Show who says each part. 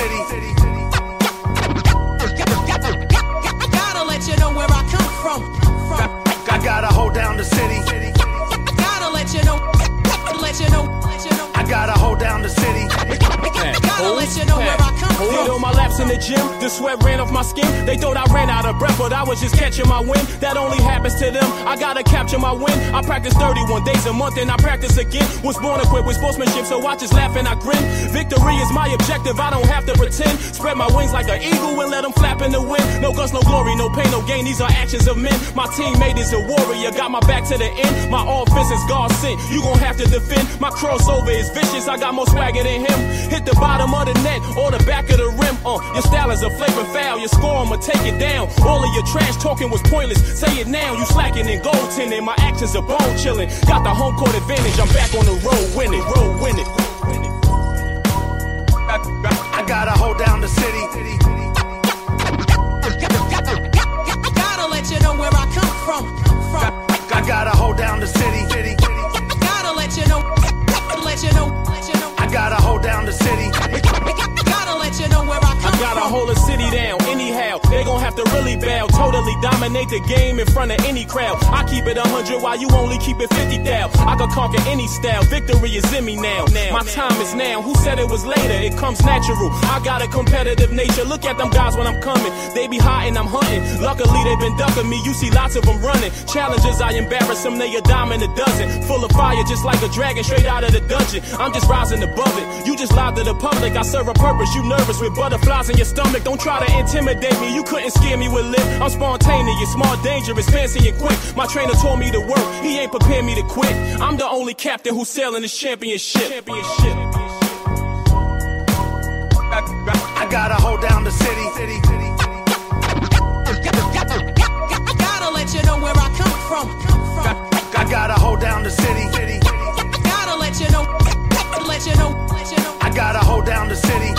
Speaker 1: city.
Speaker 2: Hit
Speaker 3: on my laps in the gym, the sweat ran off my skin. They thought I ran out of breath, but I was just catching my wind. That only happens to them. I gotta capture my win. I practice 31 days a month and I practice again. Was born equipped with sportsmanship, so I just laugh and I grin. Victory is my objective, I don't have to pretend. Spread my wings like an eagle and let them flap in the wind. No guns, no glory, no pain, no gain. These are actions of men. My teammate is a warrior, got my back to the end. My offense is God sent. You gon' have to defend. My crossover is vicious, I got more swagger than him. Hit the bottom of the net Uh, your style is a flagrant foul. Your score, I'ma take it down. All of your trash talking was pointless. Say it now, you slacking in goaltending. My actions are bone chilling. Got the home court advantage. I'm back on the road winning. Road winning. I
Speaker 2: know where I come Gotta from.
Speaker 3: hold a city down anyhow. They gon' have to really bow. Totally dominate the game in front of any crowd. I keep it 100 while you only keep it 50 thou. I can conquer any style. Victory is in me now. now My time is now. Who said it was later? It comes natural. I got a competitive nature. Look at them guys when I'm coming. They be hot and I'm hunting. Luckily they been ducking me. You see lots of them running. Challenges I embarrass them. They a dime in a dozen. Full of fire just like a dragon straight out of the dungeon. I'm just rising above it. You just lied to the public. I serve a purpose. You nervous with butterflies in your stomach. Don't try to intimidate me. You couldn't scare me with lip. I'm spontaneous, small, dangerous, fancy and quick. My trainer told me to work. He ain't prepared me to quit. I'm the only captain who's sailing this championship. championship. I
Speaker 1: gotta hold down the city. city, city.
Speaker 2: Gotta let you know where I come from. Come from.
Speaker 1: I gotta hold down the city.
Speaker 2: Gotta let you know. Let you know. Let you know.
Speaker 1: I gotta hold down the city.